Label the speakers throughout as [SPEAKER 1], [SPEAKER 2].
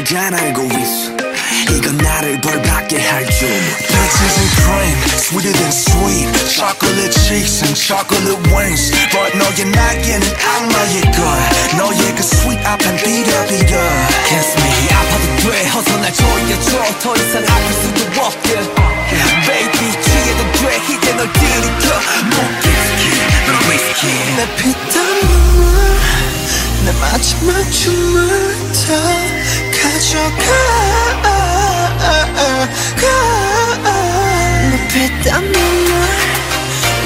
[SPEAKER 1] 잘 알고 있어 이건 나를 벌받게 할줄
[SPEAKER 2] Bitches and cream, sweeter than sweet Chocolate cheeks and chocolate wings But 너의 날개는 악마의 걸 너의 그 sweet 앞엔 비려비려
[SPEAKER 1] Kiss me 아파도 돼 어서 날 조여줘 더 이상 아플 수도 없게 Baby 취해도 돼 이제 널 들이켜 목기스키 널 위스키
[SPEAKER 3] 내 피땀 눈물 내 마지막 춤을 다 가져가 내 피땀 눈물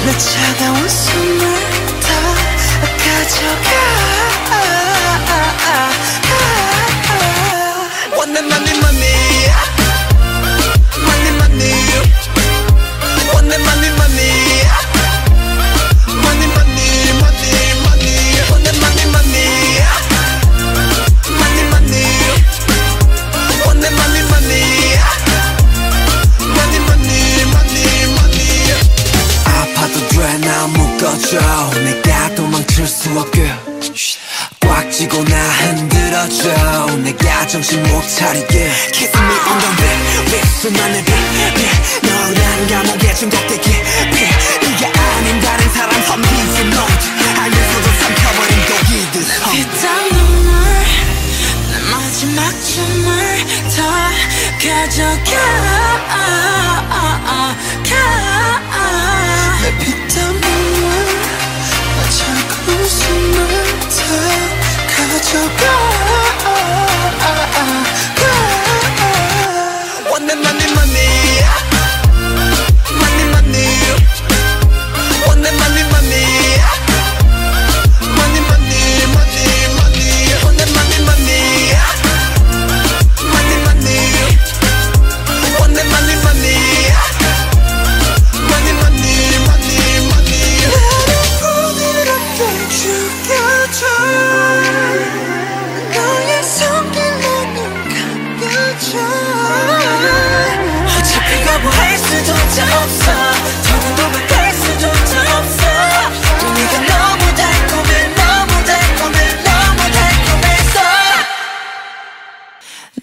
[SPEAKER 3] 내 차가운 숨을
[SPEAKER 1] 묶어줘. 내가 도망칠 수 없게. 꽉 쥐고 나 흔들어줘. 내가 정신 못 차리게. Kiss me on the lip 윗수만의 빛 너란 감옥에 중독되기 네가 아닌 다른 사람 선비지 넌 알면서도 삼켜버린 독이듯 피땀 눈물 내 마지막 춤을 다 가져가
[SPEAKER 3] money. Money,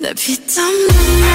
[SPEAKER 3] La vie d'un